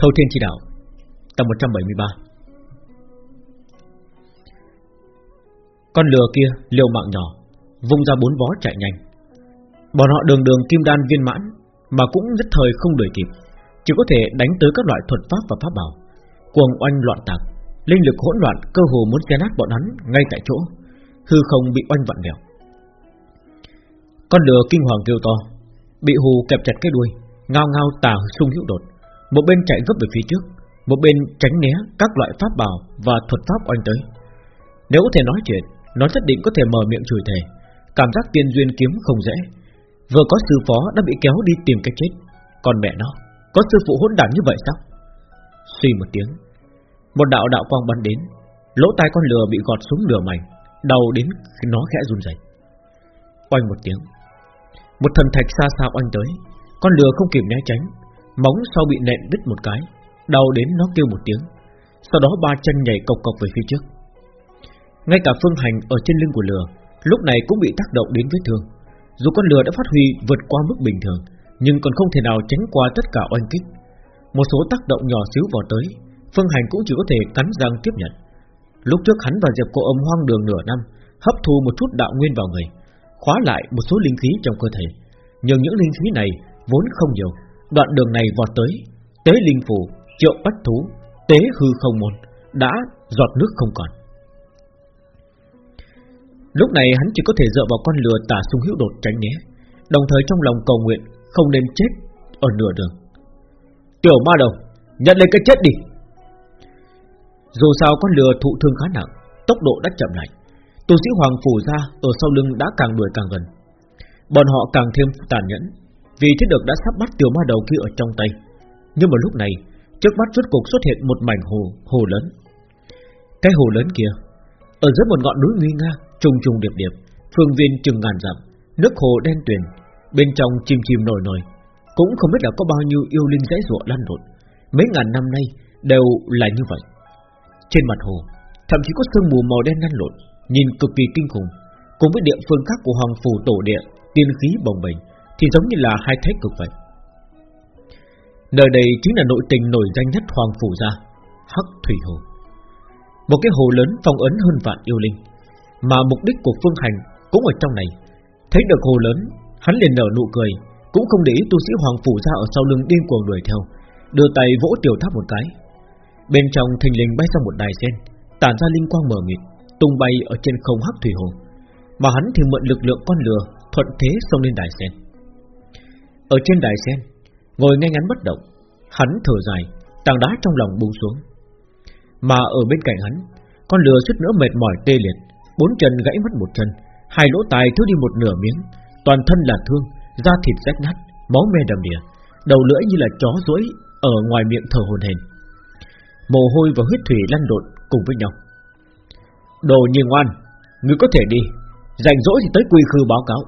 Thâu Thiên Chi Đạo, Tập 173 Con lừa kia liều mạng nhỏ, Vung ra bốn vó chạy nhanh. Bọn họ đường đường kim đan viên mãn, Mà cũng nhất thời không đuổi kịp, Chỉ có thể đánh tới các loại thuật pháp và pháp bảo. Cuồng oanh loạn tạc, Linh lực hỗn loạn cơ hồ muốn xé nát bọn hắn Ngay tại chỗ, Hư không bị oanh vặn vẹo. Con lừa kinh hoàng kêu to, Bị hù kẹp chặt cái đuôi, Ngao ngao tà sung hữu đột. Một bên chạy gấp về phía trước, Một bên tránh né các loại pháp bảo Và thuật pháp oanh tới. Nếu có thể nói chuyện, Nó nhất định có thể mở miệng chửi thề. Cảm giác tiên duyên kiếm không dễ. Vừa có sư phó đã bị kéo đi tìm cái chết. Còn mẹ nó, Có sư phụ hỗn đản như vậy sao? Suy một tiếng, Một đạo đạo quang bắn đến, Lỗ tai con lừa bị gọt xuống nửa mảnh Đầu đến nó khẽ run rẩy. Oanh một tiếng, Một thần thạch xa xa oanh tới, Con lừa không kịp né tránh Móng sau bị nện đứt một cái, đau đến nó kêu một tiếng. Sau đó ba chân nhảy cộc cộc về phía trước. Ngay cả phương hành ở trên lưng của lừa Lúc này cũng bị tác động đến vết thương. Dù con lừa đã phát huy vượt qua mức bình thường, Nhưng còn không thể nào tránh qua tất cả oanh kích. Một số tác động nhỏ xíu vào tới, Phương Hành cũng chỉ có thể cắn răng tiếp nhận. Lúc trước hắn và Diệp Cô Âm hoang đường nửa năm, Hấp thu một chút đạo nguyên vào người, Khóa lại một số linh khí trong cơ thể. Nhưng những linh khí này vốn không nhiều Đoạn đường này vọt tới Tế linh phủ, triệu bách thú Tế hư không môn Đã giọt nước không còn. Lúc này hắn chỉ có thể dựa vào con lừa tả sung hữu đột tránh né Đồng thời trong lòng cầu nguyện Không nên chết ở nửa đường. Tiểu ma đầu Nhận lấy cái chết đi. Dù sao con lừa thụ thương khá nặng Tốc độ đã chậm lại. Tu sĩ Hoàng Phủ ra ở sau lưng đã càng đuổi càng gần. Bọn họ càng thêm tàn nhẫn. Vì thế được đã sắp bắt tiểu ma đầu kia ở trong tay. Nhưng mà lúc này Trước mắt rốt cục xuất hiện một mảnh hồ Hồ lớn. Cái hồ lớn kia Ở dưới một ngọn núi nguy nga trùng trùng điệp điệp, phương viên chừng ngàn dặm, nước hồ đen tuyền, bên trong chim chim nổi nổi, cũng không biết là có bao nhiêu yêu linh dãy ruộng lăn lộn, mấy ngàn năm nay đều là như vậy. Trên mặt hồ, thậm chí có sương mù màu đen lăn lộn, nhìn cực kỳ kinh khủng, cùng với địa phương khác của hoàng phủ tổ địa, tiên khí bồng bềnh, thì giống như là hai thái cực vậy. Nơi đây chính là nội tình nổi danh nhất hoàng phủ gia, Hắc Thủy Hồ. Một cái hồ lớn phong ấn hơn vạn yêu linh, mà mục đích của Phương Hành cũng ở trong này Thấy được hồ lớn Hắn liền nở nụ cười Cũng không để ý tu sĩ Hoàng Phủ gia ở sau lưng điên cuồng đuổi theo Đưa tay vỗ tiểu tháp một cái Bên trong thình lình bay ra một đài sen Tản ra linh quang mờ mịt Tung bay ở trên không hắc thủy hồ Mà hắn thì mượn lực lượng con lừa Thuận thế xông lên đài sen ở trên đài sen Ngồi ngay ngắn bất động Hắn thở dài Tảng đá trong lòng buông xuống Mà ở bên cạnh hắn Con lừa suýt nữa mệt mỏi tê liệt bốn chân gãy mất một chân, hai lỗ tai thiếu đi một nửa miếng, toàn thân là thương, da thịt rách nát, máu me đầm đìa, đầu lưỡi như là chó rỗi ở ngoài miệng thở hồn hển. Mồ hôi và huyết thủy lăn lộn cùng với nhau. Đồ như ngoan, ngươi có thể đi, rảnh rỗi thì tới quy khư báo cáo.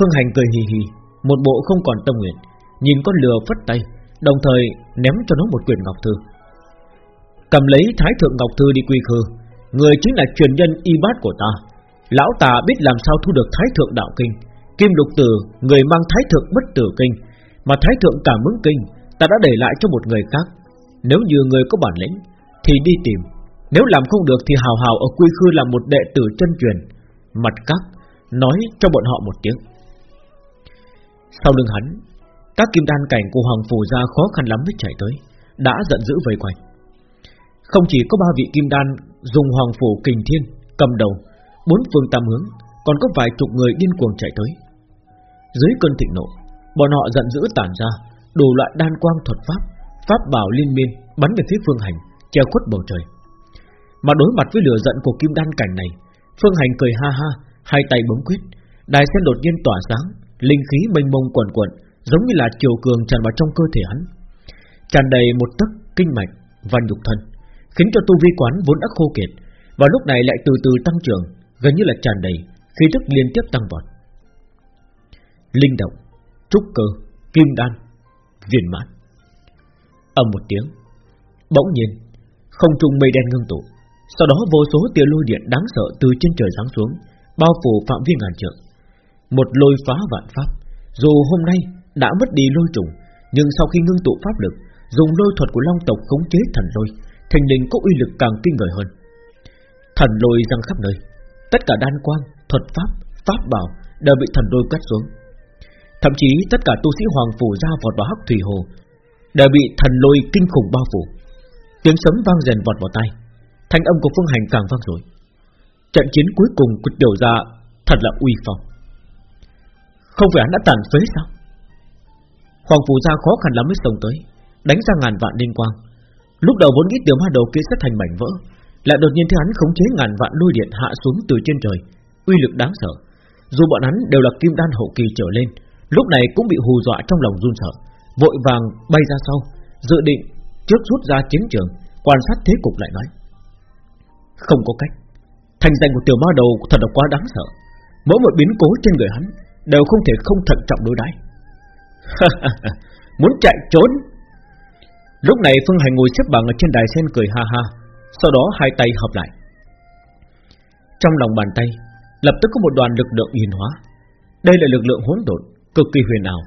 Phương Hành cười hì hì, một bộ không còn tâm nguyện, nhìn con lừa phất tay, đồng thời ném cho nó một quyển ngọc thư. Cầm lấy Thái thượng ngọc thư đi quy khư, Người chính là truyền nhân y bát của ta. Lão ta biết làm sao thu được Thái Thượng Đạo Kinh Kim Lục Tử Người mang Thái Thượng Bất Tử Kinh Mà Thái Thượng Cảm Ứng Kinh Ta đã để lại cho một người khác. Nếu như người có bản lĩnh Thì đi tìm. Nếu làm không được thì hào hào ở quy khư làm một đệ tử chân truyền. Mặt các Nói cho bọn họ một tiếng. Sau lưng hắn Các kim đan cảnh của Hoàng Phủ gia khó khăn lắm mới chạy tới Đã giận dữ vây quanh Không chỉ có ba vị kim đan dùng hoàng phủ kình thiên cầm đầu, bốn phương tam hướng, còn có vài chục người điên cuồng chạy tới. Dưới cơn thịnh nộ, bọn họ giận dữ tản ra, đủ loại đan quang thuật pháp, pháp bảo liên miên bắn về phía phương hành, treo khuất bầu trời. Mà đối mặt với lửa giận của kim đan cảnh này, phương hành cười ha ha, hai tay bấm quyết, đài sen đột nhiên tỏa sáng, linh khí mênh mông quần quần, giống như là chiều cường tràn vào trong cơ thể hắn, tràn đầy một tấc kinh mạch và nhục thân khiến cho tu vi quán vốn đã khô kiệt, và lúc này lại từ từ tăng trưởng, gần như là tràn đầy, khí tức liên tiếp tăng vọt. Linh động, trúc cơ, kim đan, viên mãn. ầm một tiếng, bỗng nhiên, không trung mây đen ngưng tụ, sau đó vô số tia lôi điện đáng sợ từ trên trời giáng xuống, bao phủ phạm vi ngàn trượng. Một lôi phá vạn pháp, dù hôm nay đã mất đi lôi trùng, Nhưng sau khi ngưng tụ pháp lực Dùng lôi thuật của long tộc khống chế thần lôi Thành linh có uy lực càng kinh người hơn. Thần lôi răng khắp nơi Tất cả đan quang, thuật pháp, pháp bảo Đều bị thần lôi cắt xuống. Thậm chí tất cả tu sĩ hoàng phủ ra vọt vào hắc thủy hồ Đều bị thần lôi kinh khủng bao phủ. Tiếng sấm vang dần vọt vào tai Thanh âm của phương hành càng vang rồi Trận chiến cuối cùng của tiểu gia Thật là uy phong. Không phải hắn đã tàn phế sao? Hoàng phủ gia khó khăn lắm mới sống tới, Đánh ra ngàn vạn liên quang. Lúc đầu vốn nghĩ tiểu ma đầu kia sẽ thành mảnh vỡ, Lại đột nhiên thấy hắn khống chế ngàn vạn lôi điện hạ xuống từ trên trời, Uy lực đáng sợ. Dù bọn hắn đều là kim đan hậu kỳ trở lên, Lúc này cũng bị hù dọa trong lòng run sợ, Vội vàng bay ra sau, Dự định trước rút ra chiến trường, Quan sát thế cục lại nói. Không có cách, Thành danh của tiểu ma đầu thật là quá đáng sợ. Mỗi một biến cố trên người hắn Đều không thể không thận trọng đối đãi. Muốn chạy trốn. Lúc này Phương Hành ngồi xếp bằng ở trên đài sen cười ha ha, Sau đó hai tay hợp lại. Trong lòng bàn tay, Lập tức có một đoàn lực lượng hiền hóa. Đây là lực lượng hỗn độn, Cực kỳ huyền ảo.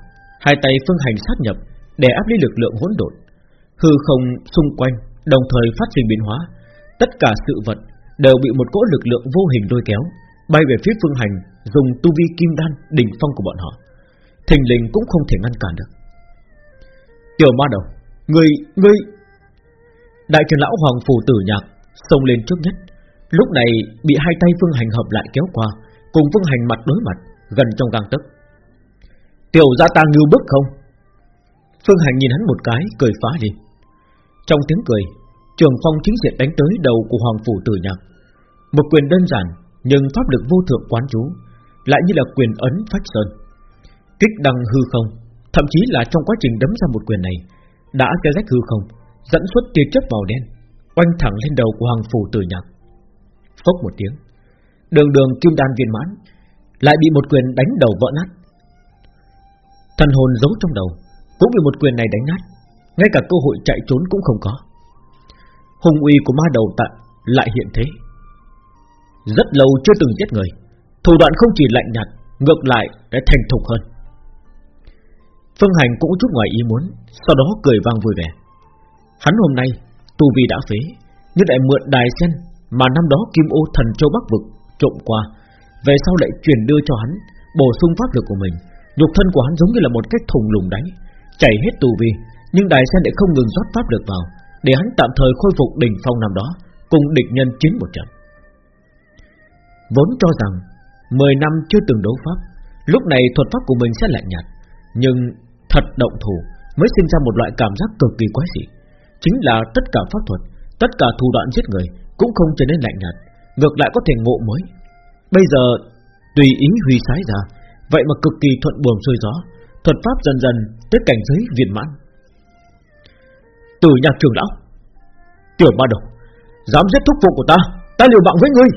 Hai tay Phương Hành sát nhập Để áp lý lực lượng hỗn độn. Hư không xung quanh, Đồng thời phát sinh biến hóa. Tất cả sự vật đều bị một cỗ lực lượng vô hình lôi kéo, Bay về phía Phương Hành Dùng tu vi kim đan đỉnh phong của bọn họ Thình lình cũng không thể ngăn cản được. Tiểu ma đầu Người, người! Đại trưởng lão Hoàng Phủ Tử Nhạc Xông lên trước nhất Lúc này bị hai tay Phương Hành hợp lại kéo qua Cùng Phương Hành mặt đối mặt Gần trong gang tấc. Tiểu gia ta ngưu bức không? Phương Hành nhìn hắn một cái Cười phá đi. Trong tiếng cười Trường phong chính diện đánh tới đầu của Hoàng Phủ Tử Nhạc. Một quyền đơn giản Nhưng pháp lực vô thượng quán chú lại như là quyền ấn phách sơn. Kích đăng hư không, Thậm chí là trong quá trình đấm ra một quyền này, Đã kéo rách hư không, Dẫn xuất tia chớp màu đen, Oanh thẳng lên đầu của Hoàng Phủ Tử Nhạc. Phốc một tiếng, Đường đường kim đan viên mãn, Lại bị một quyền đánh đầu vỡ nát. Thần hồn giấu trong đầu, Cũng bị một quyền này đánh nát, Ngay cả cơ hội chạy trốn cũng không có. Hùng uy của ma đầu tận lại hiện thế. Rất lâu chưa từng giết người. Thủ đoạn không chỉ lạnh nhạt Ngược lại đã thành thục hơn. Phương Hành cũng chút ngoài ý muốn Sau đó cười vang vui vẻ. Hắn hôm nay tu vi đã phế Nhưng lại mượn đài sen Mà năm đó Kim ô thần châu Bắc Vực trộm qua Về sau lại truyền đưa cho hắn Bổ sung pháp lực của mình. Nhục thân của hắn giống như là một cái thùng lùng đáy, Chảy hết tu vi Nhưng đài sen lại không ngừng rót pháp lực vào Để hắn tạm thời khôi phục đỉnh phong năm đó Cùng địch nhân chiến một trận. Vốn cho rằng 10 năm chưa từng đấu pháp. Lúc này thuật pháp của mình sẽ lạnh nhạt, Nhưng thật động thủ Mới sinh ra một loại cảm giác cực kỳ quái dị. Chính là tất cả pháp thuật, Tất cả thủ đoạn giết người Cũng không trở nên lạnh nhạt, Ngược lại có thể ngộ mới. Bây giờ, tùy ý huy sái ra, Vậy mà cực kỳ thuận buồm xuôi gió, Thuật pháp dần dần tới cảnh giới viên mãn. Tử nhạc trường lão, Tiểu ba đồng, Dám giết thúc phụ của ta Ta liều mạng với ngươi.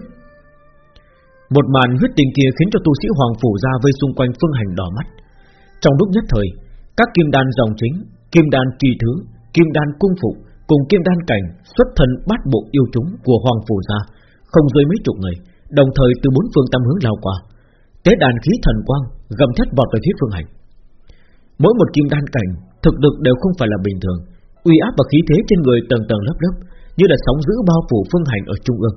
Một màn huyết tình kia khiến cho tu sĩ Hoàng Phủ ra vây xung quanh phương hành đỏ mắt. Trong lúc nhất thời, Các kim đan dòng chính, Kim đan kỳ thứ, Kim đan cung phụ Cùng kim đan cảnh xuất thần bát bộ yêu chúng của Hoàng Phủ ra, Không dưới mấy chục người, Đồng thời từ bốn phương tam hướng lao qua. Tế đàn khí thần quang gầm thét vọt về phía phương hành. Mỗi một kim đan cảnh, Thực lực đều không phải là bình thường, uy áp và khí thế trên người tầng tầng lớp lớp như là sóng giữ bao phủ phương hành ở trung ương.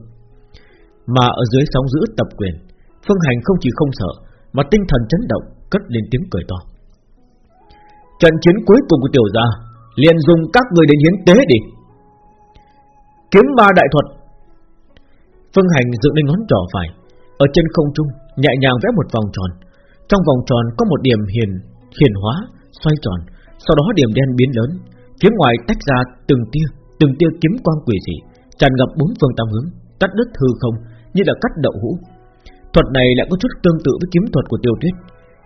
Mà ở dưới sóng giữ tập quyền, phương hành không chỉ không sợ, mà tinh thần chấn động, cất lên tiếng cười to. Trận chiến cuối cùng của tiểu gia, liền dùng các người đến hiến tế đi. Kiếm ma đại thuật. Phương hành dựng lên ngón trỏ phải, ở trên không trung nhẹ nhàng vẽ một vòng tròn. Trong vòng tròn có một điểm hiền hiền hóa, xoay tròn, sau đó điểm đen biến lớn, Phía ngoài tách ra từng tia, từng tia kiếm quang quỷ dị, tràn ngập bốn phương tam hướng, cắt đứt hư không như là cắt đậu hũ. Thuật này lại có chút tương tự với kiếm thuật của Tiêu Tuyết,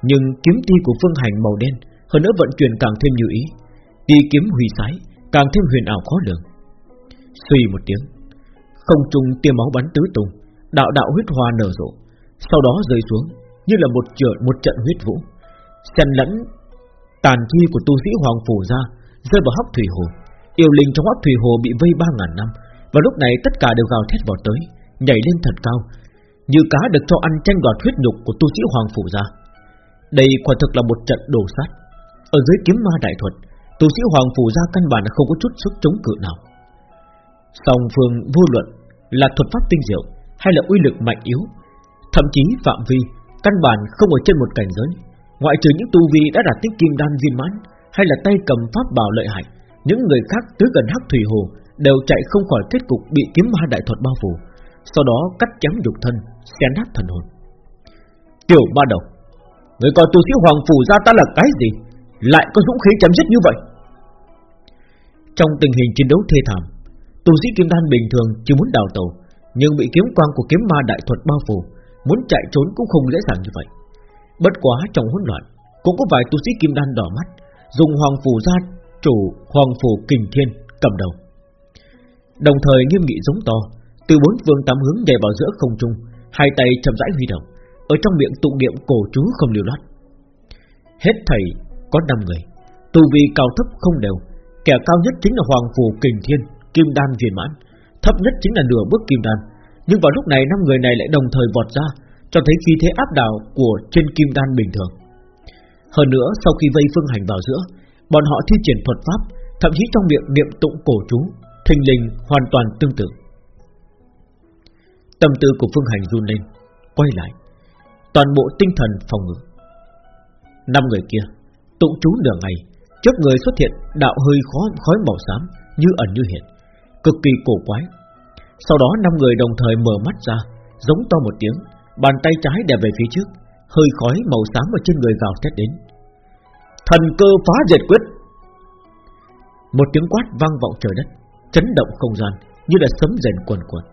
nhưng kiếm ti của Phương Hành màu đen, hơn nữa vận chuyển càng thêm như ý, ti kiếm huy sái, càng thêm huyền ảo khó lường. Suy một tiếng, không trung tia máu bắn tứ tung, đạo đạo huyết hoa nở rộ, sau đó rơi xuống như là một trận một trận huyết vũ, xen lẫn tàn chi của tu sĩ hoàng phủ ra rơi vào hắc thủy hồ. Yêu linh trong hắc thủy hồ bị vây ba ngàn năm, và lúc này tất cả đều gào thét vào tới, nhảy lên thật cao, như cá được cho ăn tranh đoạt huyết nhục của tu sĩ hoàng phủ ra. Đây quả thực là một trận đổ sát. Ở dưới kiếm ma đại thuật, Tu sĩ Hoàng Phủ gia căn bản không có chút sức chống cự nào Song phương vô luận Là thuật pháp tinh diệu Hay là uy lực mạnh yếu Thậm chí phạm vi Căn bản không ở trên một cảnh giới Ngoại trừ những tu vi đã đạt tới kim đan viên mãn Hay là tay cầm pháp bảo lợi hại Những người khác tới gần hắc thủy hồ Đều chạy không khỏi kết cục bị kiếm ma đại thuật bao phủ sau đó cắt chém dục thân, Xé nát thần hồn. Tiểu ba đầu, Người coi tu sĩ hoàng phủ ra ta là cái gì? Lại có dũng khí chém giết như vậy? Trong tình hình chiến đấu thê thảm, Tu sĩ kim đan bình thường chỉ muốn đào tàu Nhưng bị kiếm quang của kiếm ma đại thuật bao phủ, Muốn chạy trốn cũng không dễ dàng như vậy. Bất quá trong hỗn loạn, Cũng có vài tu sĩ kim đan đỏ mắt, Dùng hoàng phủ ra chủ hoàng phủ kình thiên cầm đầu. Đồng thời nghiêm nghị giống to từ bốn phương tám hướng nhảy vào giữa không trung, Hai tay chậm rãi huy động, Ở trong miệng tụng niệm cổ chú không liều loát. Hết thầy, có 5 người, Tu vi cao thấp không đều, Kẻ cao nhất chính là Hoàng Phù Kình Thiên, Kim Đan viên mãn, Thấp nhất chính là nửa bước Kim Đan. Nhưng vào lúc này, năm người này lại đồng thời vọt ra, Cho thấy khí thế áp đảo của trên Kim Đan bình thường. Hơn nữa, sau khi vây phương hành vào giữa, Bọn họ thi triển thuật pháp, Thậm chí trong miệng niệm tụng cổ chú, thình lình hoàn toàn tương tự. Tâm tư của Phương Hành run lên, quay lại, toàn bộ tinh thần phòng ngự. Năm người kia tụng chú nửa ngày, trước người xuất hiện đạo hơi khói khói màu xám như ẩn như hiện, cực kỳ cổ quái. Sau đó năm người đồng thời mở mắt ra, giống to một tiếng, bàn tay trái đè về phía trước, hơi khói màu xám ở trên người gào thét đến. Thần cơ phá diệt quyết. Một tiếng quát vang vọng trời đất chấn động không gian như là sấm rền quần quần.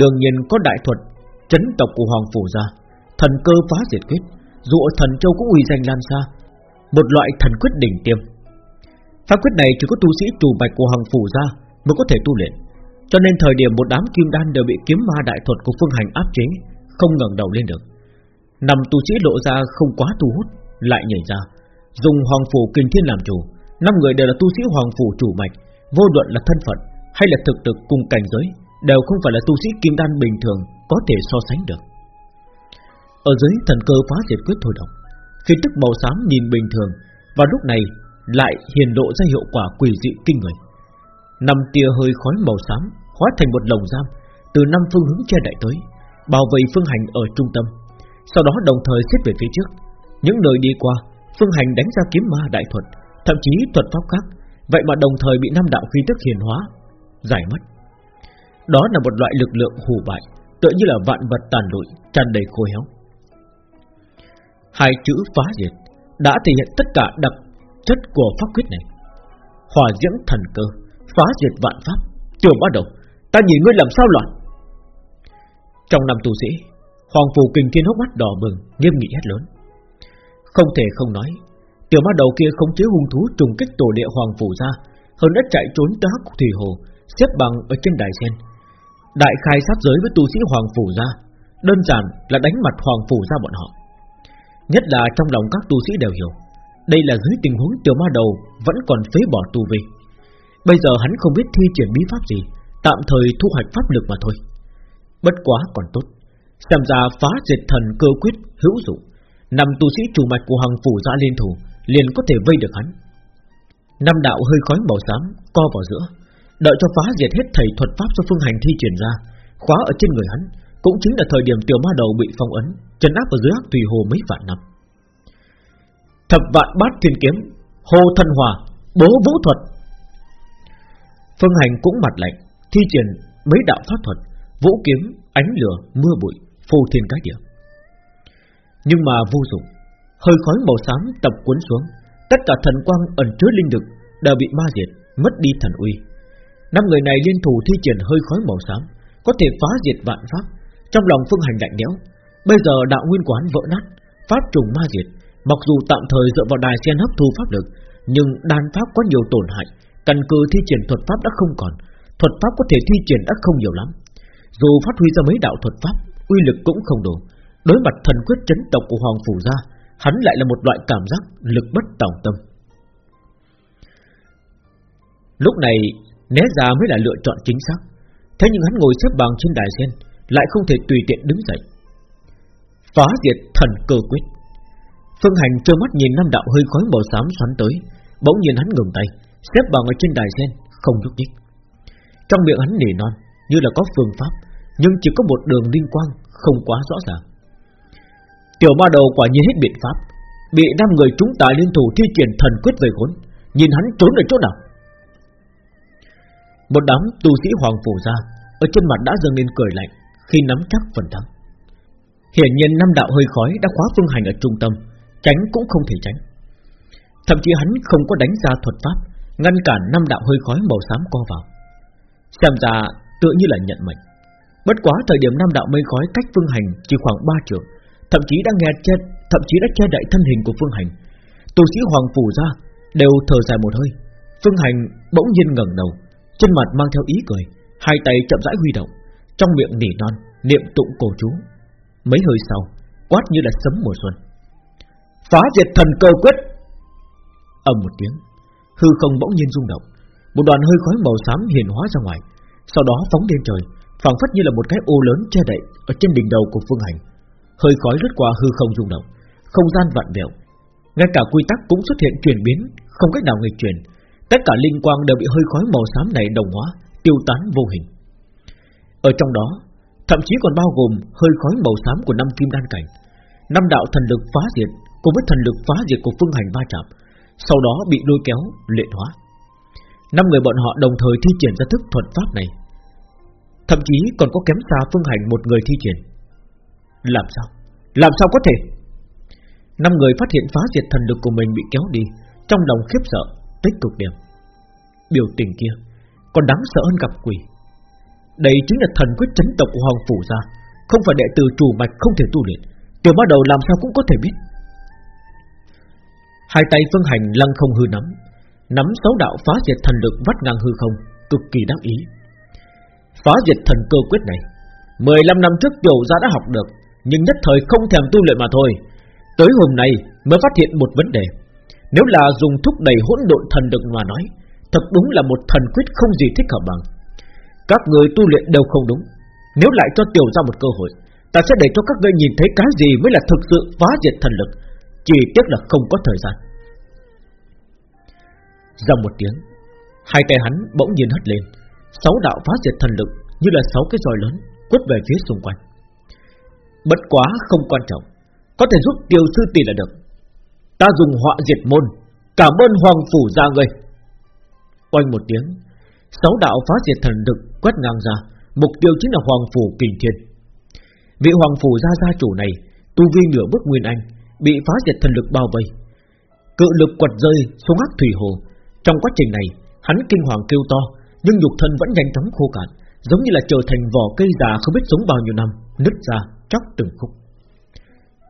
Đương nhiên có đại thuật chấn tộc của hoàng phủ gia, thần cơ phá diệt quyết, dù ở thần châu cũng uy danh lan xa, một loại thần quyết đỉnh tiêm. Pháp quyết này chỉ có tu sĩ chủ bạch của hoàng phủ gia mới có thể tu luyện, cho nên thời điểm một đám kim đan đều bị kiếm ma đại thuật của phương hành áp chế, không ngẩng đầu lên được. Nằm tu sĩ lộ ra không quá thu hút, lại nhảy ra, dùng hoàng phủ kinh thiên làm chủ, năm người đều là tu sĩ hoàng phủ chủ mạch, vô luận là thân phận hay là thực lực cùng cảnh giới đều không phải là tu sĩ kim đan bình thường có thể so sánh được. Ở dưới thần cơ phá diệt quyết thôi động, khi tức màu xám nhìn bình thường, và lúc này lại hiển lộ ra hiệu quả quỷ dị kinh người. Năm tia hơi khói màu xám hóa thành một lồng giam từ năm phương hướng che đậy tới, bảo vệ phương hành ở trung tâm. Sau đó đồng thời xếp về phía trước, những nơi đi qua, phương hành đánh ra kiếm ma đại thuật, thậm chí thuật pháp khác Vậy mà đồng thời bị năm đạo khí tức hiền hóa Giải mất đó là một loại lực lượng hủ bại Tựa như là vạn vật tàn lụi tràn đầy khô héo. Hai chữ phá diệt Đã thể hiện tất cả đặc chất của pháp quyết này. Hỏa diễm thần cơ Phá diệt vạn pháp Tiểu bắt đầu Ta nhìn ngươi làm sao loạn? Trong năm tu sĩ Hoàng phù kình thiên hốc mắt đỏ bừng Nghiêm nghị hét lớn. Không thể không nói Tiểu ma đầu kia không chế hung thú trùng kích tổ địa hoàng phủ ra, hơn đã chạy trốn tới hắc thủy hồ, xếp bằng ở trên đài sen. Đại khai sát giới với tu sĩ hoàng phủ ra, đơn giản là đánh mặt hoàng phủ ra bọn họ. Nhất là trong lòng các tu sĩ đều hiểu, đây là dưới tình huống tiểu ma đầu vẫn còn phế bỏ tu vi. Bây giờ hắn không biết thi triển bí pháp gì, tạm thời thu hoạch pháp lực mà thôi. Bất quá còn tốt, xem ra phá diệt thần cơ quyết hữu dụng, năm tu sĩ chủ mạch của hoàng phủ ra liên thủ liền có thể vây được hắn. Năm đạo hơi khói màu xám co vào giữa, đợi cho phá diệt hết thầy thuật pháp do phương hành thi triển ra, khóa ở trên người hắn, cũng chính là thời điểm tiểu ma đầu bị phong ấn, trấn áp ở dưới hắc tùy hồ mấy vạn năm. Thập vạn bát thiên kiếm, hồ thần hòa, bố vũ thuật. Phương hành cũng mặt lạnh, thi triển mấy đạo pháp thuật, vũ kiếm, ánh lửa, mưa bụi, phù thiên cái địa. Nhưng mà vô dụng Hơi khói màu xám tập cuốn xuống Tất cả thần quang ẩn chứa linh lực Đều bị ma diệt, mất đi thần uy Năm người này liên thủ thi triển hơi khói màu xám, Có thể phá diệt vạn pháp. Trong lòng phương hành lạnh lẽo, Bây giờ đạo nguyên quán vỡ nát, Pháp trùng ma diệt. Mặc dù tạm thời dựa vào đài sen hấp thu pháp lực, Nhưng đan pháp có nhiều tổn hại, Căn cứ thi triển thuật pháp đã không còn. Thuật pháp có thể thi triển đã không nhiều lắm. Dù phát huy ra mấy đạo thuật pháp, Uy lực cũng không đủ. Đối mặt thần quyết chấn tộc của Hoàng Phủ gia Hắn lại là một loại cảm giác lực bất tòng tâm. Lúc này Né ra mới là lựa chọn chính xác. Thế nhưng hắn ngồi xếp bằng trên đài sen Lại không thể tùy tiện đứng dậy. Phá diệt thần cơ quyết. Phương hành trơ mắt nhìn năm đạo hơi khói màu xám xoắn tới Bỗng nhiên hắn ngừng tay Xếp bằng ở trên đài sen Không nhúc nhích. Trong miệng hắn nỉ non Như là có phương pháp Nhưng chỉ có một đường linh quang Không quá rõ ràng. Tiểu ma đầu quả nhiên hết biện pháp Bị năm người chúng ta liên thủ thi triển thần quyết về khốn, Nhìn hắn trốn ở chỗ nào? Một đám tu sĩ hoàng phủ ra Ở trên mặt đã dâng lên cười lạnh Khi nắm chắc phần thắng. Hiển nhiên năm đạo hơi khói đã khóa phương hành ở trung tâm Tránh cũng không thể tránh. Thậm chí hắn không có đánh ra thuật pháp Ngăn cản năm đạo hơi khói màu xám co vào. Xem ra tựa như là nhận mệnh. Bất quá thời điểm năm đạo mây khói cách phương hành Chỉ khoảng 3 trường Thậm chí đã nghe che, thậm chí đã che đậy thân hình của phương hành. Tu sĩ hoàng phủ ra Đều thở dài một hơi. Phương hành bỗng nhiên ngẩng đầu trên mặt mang theo ý cười, Hai tay chậm rãi huy động, Trong miệng nỉ non, Niệm tụng cổ chú. Mấy hơi sau, Quát như là sấm mùa xuân. Phá diệt thần cơ quyết! Ầm một tiếng, hư không bỗng nhiên rung động, một đoàn hơi khói màu xám hiện hóa ra ngoài, sau đó phóng lên trời, phảng phất như là một cái ô lớn che đậy ở trên đỉnh đầu của phương hành. Hơi khói lướt qua hư không rung động, không gian vặn vẹo. Ngay cả quy tắc cũng xuất hiện chuyển biến, không cách nào nghịch chuyển tất cả linh quang đều bị hơi khói màu xám này đồng hóa tiêu tán vô hình ở trong đó thậm chí còn bao gồm hơi khói màu xám của năm kim đan cảnh năm đạo thần lực phá diệt cùng với thần lực phá diệt của phương hành va chạm sau đó bị lôi kéo luyện hóa. Năm người bọn họ đồng thời thi triển ra thức thuật pháp này, thậm chí còn có kém xa phương hành một người thi triển. Làm sao? Làm sao có thể? Năm người phát hiện phá diệt thần lực của mình bị kéo đi, trong lòng khiếp sợ, tích cực điểm. Biểu tình kia còn đáng sợ hơn gặp quỷ. Đây chính là thần quyết chấn tộc của Hoàng Phủ gia, không phải đệ tử chủ mạch không thể tu luyện. Tiểu bắt đầu làm sao cũng có thể biết. Hai tay phương hành lăng không hư nắm Nắm sáu đạo phá diệt thần lực vắt ngang hư không Cực kỳ đắc ý Phá diệt thần cơ quyết này 15 năm trước tiểu gia đã học được Nhưng nhất thời không thèm tu luyện mà thôi Tới hôm nay mới phát hiện một vấn đề nếu là dùng thúc đẩy hỗn độn thần lực mà nói, Thật đúng là một thần quyết không gì thích hợp bằng. Các người tu luyện đều không đúng. Nếu lại cho tiểu ra một cơ hội, Ta sẽ để cho các ngươi nhìn thấy cái gì mới là thực sự phá diệt thần lực, chỉ tiếc là không có thời gian. Dòng một tiếng, Hai tay hắn bỗng nhiên hất lên. Sáu đạo phá diệt thần lực Như là sáu cái roi lớn Quất về phía xung quanh. Bất quá không quan trọng, Có thể giúp tiêu sư tỷ là được. Ta dùng họa diệt môn Cảm ơn hoàng phủ ra người Oanh một tiếng Sáu đạo phá diệt thần lực quét ngang ra Mục tiêu chính là hoàng phủ kình thiên Vị hoàng phủ gia gia chủ này Tu vi nửa bước nguyên anh bị phá diệt thần lực bao vây. Cự lực quật rơi xuống ác thủy hồ. Trong quá trình này, hắn kinh hoàng kêu to, nhưng nhục thân vẫn nhanh chóng khô cạn, giống như là trở thành vỏ cây già không biết sống bao nhiêu năm, nứt ra, chóc từng khúc.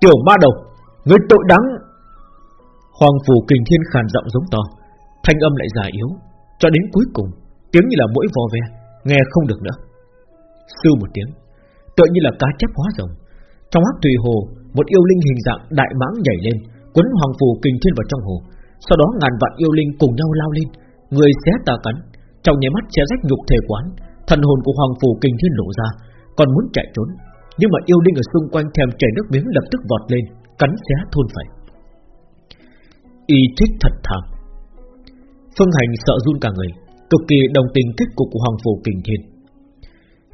Tiểu ma đầu, người tội đáng. Hoàng phủ kình thiên khàn giọng giống to, thanh âm lại già yếu, cho đến cuối cùng tiếng như là mũi vò ve, nghe không được nữa. Sư một tiếng, tựa như là cá chép hóa rồng. Trong hắc tùy hồ một yêu linh hình dạng đại mãng nhảy lên, quấn hoàng phù kình thiên vào trong hồ. Sau đó ngàn vạn yêu linh cùng nhau lao lên, người xé tà cắn, trong nháy mắt xé rách nhục thể quán, thần hồn của hoàng phù kình thiên lộ ra, còn muốn chạy trốn, nhưng mà yêu linh ở xung quanh thèm chảy nước miếng lập tức vọt lên, cắn xé thôn phải. Y thích thật thảm. Phương Hành sợ run cả người, cực kỳ đồng tình kết cục của hoàng phủ kình thiên.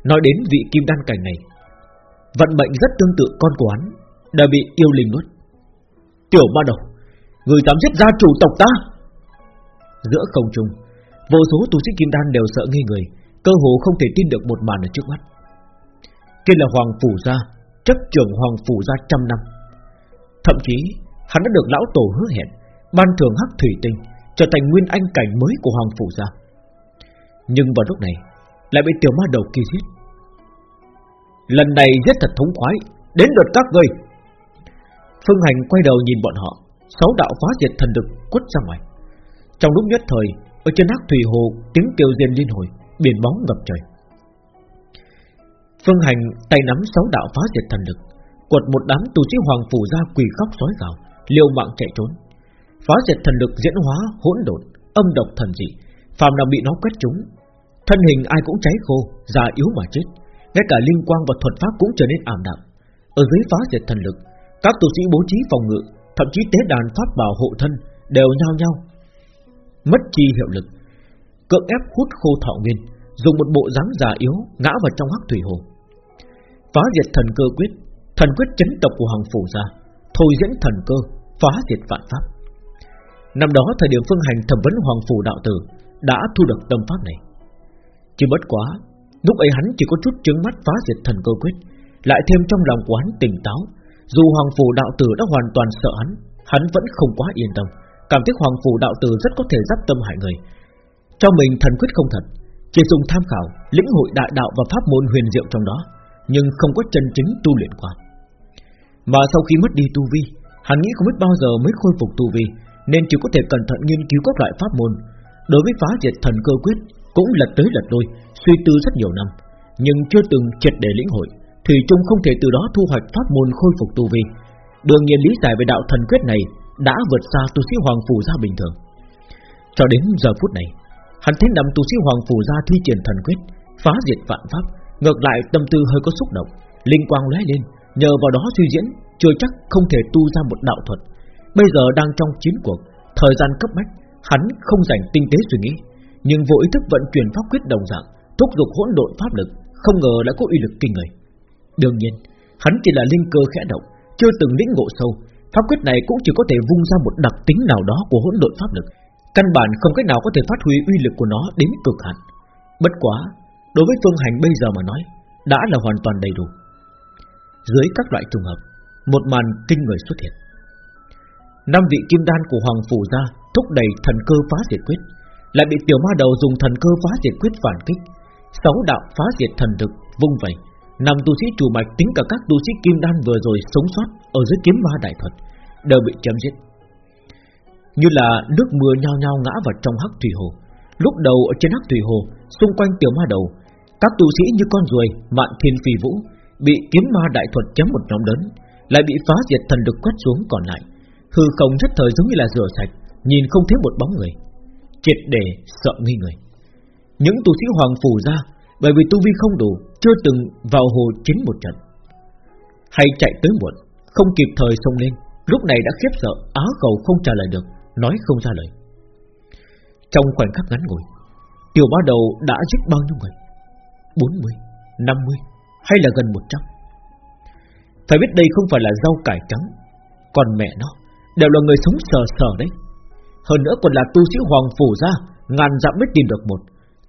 Nói đến vị kim đan cảnh này, vận mệnh rất tương tự con của hắn, đã bị yêu linh nuốt. Tiểu ma đầu, người dám giết gia chủ tộc ta? Giữa không trung, vô số tu sĩ kim đan đều sợ nghi người, cơ hồ không thể tin được một màn ở trước mắt. Kia là hoàng phủ gia, chấp trưởng hoàng phủ gia trăm năm. Thậm chí, hắn đã được lão tổ hứa hẹn, ban thưởng hắc thủy tinh, trở thành nguyên anh cảnh mới của hoàng phủ gia. Nhưng vào lúc này, lại bị tiểu ma đầu kia giết. Lần này giết thật thống khoái, đến lượt các ngươi Phương Hành quay đầu nhìn bọn họ Sáu đạo phá diệt thần lực quất ra ngoài Trong lúc nhất thời Ở trên hắc thủy hồ tiếng kêu rên liên hồi Biển bóng ngập trời Phương Hành tay nắm sáu đạo phá diệt thần lực Quật một đám tù sĩ hoàng phủ ra quỳ khóc sói gào Liều mạng chạy trốn Phá diệt thần lực diễn hóa hỗn độn Âm độc thần dị Phàm nào bị nó quét trúng Thân hình ai cũng cháy khô Già yếu mà chết Ngay cả linh quang và thuật pháp cũng trở nên ảm đạm Ở dưới phá diệt thần lực các tu sĩ bố trí phòng ngự, thậm chí tế đàn pháp bảo hộ thân đều nhau nhau mất chi hiệu lực, cưỡng ép hút khô thọ nguyên, dùng một bộ dáng già yếu ngã vào trong hắc thủy hồ. Phá diệt thần cơ quyết, thần quyết chấn tộc của hoàng phủ ra, thôi diễn thần cơ, phá diệt vạn pháp. Năm đó thời điểm phương hành thẩm vấn hoàng phủ đạo tử đã thu được tâm pháp này. Chỉ bất quá, lúc ấy hắn chỉ có chút chứng mắt phá diệt thần cơ quyết, lại thêm trong lòng của hắn tỉnh táo, dù hoàng phủ đạo tử đã hoàn toàn sợ hắn, hắn vẫn không quá yên tâm, cảm thấy hoàng phủ đạo tử rất có thể giáp tâm hại người. Cho mình thần quyết không thật, chỉ dùng tham khảo, lĩnh hội đại đạo và pháp môn huyền diệu trong đó, nhưng không có chân chính tu luyện qua. Mà sau khi mất đi tu vi, hắn nghĩ không biết bao giờ mới khôi phục tu vi, nên chỉ có thể cẩn thận nghiên cứu các loại pháp môn. Đối với phá diệt thần cơ quyết, cũng lật tới lật đôi, suy tư rất nhiều năm, nhưng chưa từng triệt để lĩnh hội, thủy chung không thể từ đó thu hoạch pháp môn khôi phục tu vi. Đương nhiên lý giải về đạo thần quyết này đã vượt xa tu sĩ hoàng phủ gia bình thường. Cho đến giờ phút này, hắn thấy nằm tu sĩ hoàng phủ gia thi triển thần quyết, phá diệt vạn pháp, ngược lại tâm tư hơi có xúc động, linh quang lóe lên, nhờ vào đó suy diễn, chưa chắc không thể tu ra một đạo thuật. Bây giờ đang trong chiến cuộc, thời gian cấp bách, hắn không dành tinh tế suy nghĩ, nhưng vô ý thức vận chuyển pháp quyết đồng dạng, thúc giục hỗn độn pháp lực, không ngờ đã có uy lực kinh người. Đương nhiên, hắn chỉ là linh cơ khẽ động, chưa từng lĩnh ngộ sâu, pháp quyết này cũng chỉ có thể vung ra một đặc tính nào đó của hỗn độn pháp lực, căn bản không cách nào có thể phát huy uy lực của nó đến cực hạn. Bất quá, đối với phương hành bây giờ mà nói, đã là hoàn toàn đầy đủ. Dưới các loại trùng hợp, một màn kinh người xuất hiện. Năm vị kim đan của Hoàng Phủ ra thúc đẩy thần cơ phá diệt quyết, lại bị tiểu ma đầu dùng thần cơ phá diệt quyết phản kích. Sáu đạo phá diệt thần lực vung vẩy, năm tu sĩ chủ mạch tính cả các tu sĩ kim đan vừa rồi sống sót ở dưới kiếm ma đại thuật đều bị chém giết. Như là nước mưa nhao nhao ngã vào trong hắc thủy hồ. Lúc đầu ở trên hắc thủy hồ, xung quanh tiểu ma đầu, các tu sĩ như con ruồi, mạn thiên phi vũ, bị kiếm ma đại thuật chém một nhóm lớn, lại bị phá diệt thần lực quét xuống còn lại. Hư không nhất thời giống như là rửa sạch, nhìn không thấy một bóng người, triệt để sợ nghi người. Những tu sĩ hoàng phủ ra, bởi vì tu vi không đủ, chưa từng vào hồ chiến một trận, hay chạy tới muộn, không kịp thời xông lên, lúc này đã khiếp sợ, á khẩu không trả lời được, nói không ra lời. Trong khoảnh khắc ngắn ngủi, tiểu ba đầu đã giết bao nhiêu người? 40, 50 hay là gần 100? Phải biết đây không phải là rau cải trắng, còn mẹ nó đều là người sống sờ sờ đấy. Hơn nữa còn là tu sĩ hoàng phủ ra, ngàn dặm mới tìm được một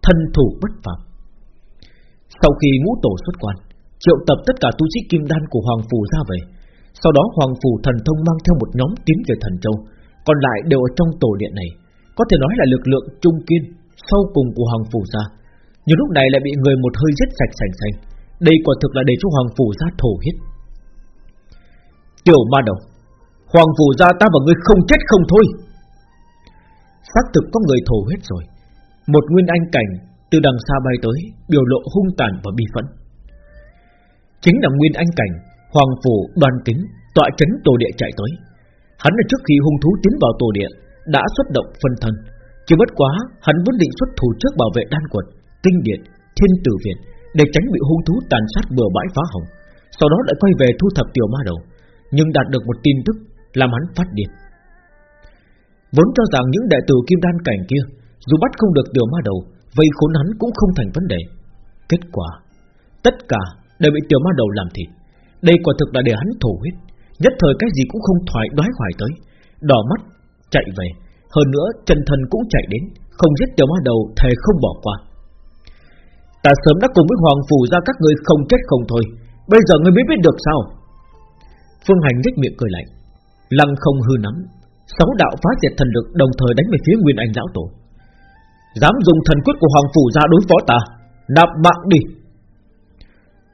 thân thủ bất phàm. Sau khi ngũ tổ xuất quan, triệu tập tất cả tu sĩ kim đan của hoàng phủ ra về. Sau đó hoàng phủ thần thông mang theo một nhóm tiến về thần châu, còn lại đều ở trong tổ điện này, có thể nói là lực lượng trung kiên sau cùng của hoàng phủ ra. Nhưng lúc này lại bị người một hơi giết sạch sành xanh. Đây quả thực là để cho hoàng phủ ra thổ huyết. Tiểu ma đầu, hoàng phủ ra ta và ngươi không chết không thôi. Xác thực có người thổ huyết rồi. Một nguyên anh cảnh từ đằng xa bay tới, biểu lộ hung tàn và bi phẫn. Chính là nguyên anh cảnh, hoàng phủ đoàn kính, tọa chấn tổ địa chạy tới. Hắn là trước khi hung thú tiến vào tổ địa đã xuất động phân thân, chỉ bất quá hắn vốn định xuất thủ trước bảo vệ đan quật, tinh điện, thiên tử viện để tránh bị hung thú tàn sát bừa bãi phá hỏng. Sau đó lại quay về thu thập tiểu ma đầu, nhưng đạt được một tin tức làm hắn phát điên. Vốn cho rằng những đệ tử kim đan cảnh kia dù bắt không được tiểu ma đầu, vây khốn hắn cũng không thành vấn đề. Kết quả, tất cả đều bị tiểu ma đầu làm thịt. Đây quả thực là để hắn thổ huyết, nhất thời cái gì cũng không thoải đoái hoài tới, đỏ mắt chạy về, hơn nữa chân thần cũng chạy đến, không giết tiểu ma đầu thề không bỏ qua. Ta sớm đã cùng với hoàng phủ ra các ngươi không chết không thôi, bây giờ ngươi mới biết được sao? Phương Hành nhếch miệng cười lạnh, lăng không hư nắm, sáu đạo phá diệt thần lực đồng thời đánh về phía Nguyên Anh lão tổ. Dám dùng thần quyết của Hoàng Phủ ra đối phó ta Nạp mạng đi.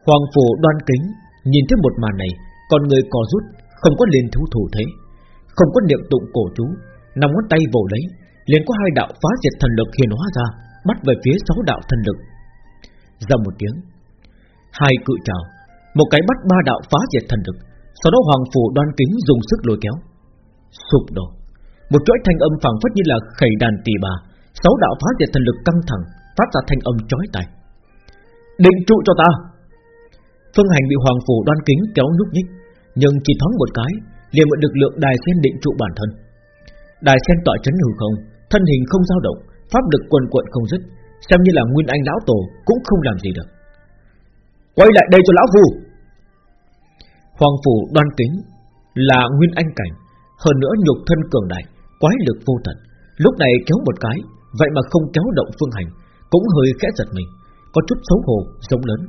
Hoàng Phủ đoan kính Nhìn thấy một màn này Còn người cò rút Không có liền thú thủ thế Không có niệm tụng cổ chú Nằm ngón tay vồ lấy liền có hai đạo phá diệt thần lực hiền hóa ra Bắt về phía sáu đạo thần lực. Ra một tiếng Hai cự trào Một cái bắt ba đạo phá diệt thần lực sau đó Hoàng Phủ đoan kính dùng sức lôi kéo. Sụp đổ. Một chuỗi thanh âm phảng phất như là khẩy đàn tỳ bà. Sáu đạo phá diệt thần lực căng thẳng Phát ra thanh âm chói tai. Định trụ cho ta. Phương hành bị hoàng phủ đoan kính kéo nhúc nhích Nhưng chỉ thoáng một cái liền mượn lực lượng đài sen định trụ bản thân. Đài sen tỏa chấn hư không thân hình không dao động, pháp lực quần quận không dứt, xem như là nguyên anh lão tổ cũng không làm gì được. Quay lại đây cho lão phù. Hoàng phủ đoan kính là nguyên anh cảnh, hơn nữa nhục thân cường đại, quái lực vô tận. Lúc này kéo một cái, vậy mà không kéo động phương hành, cũng hơi khẽ giật mình, có chút xấu hổ, giống lớn.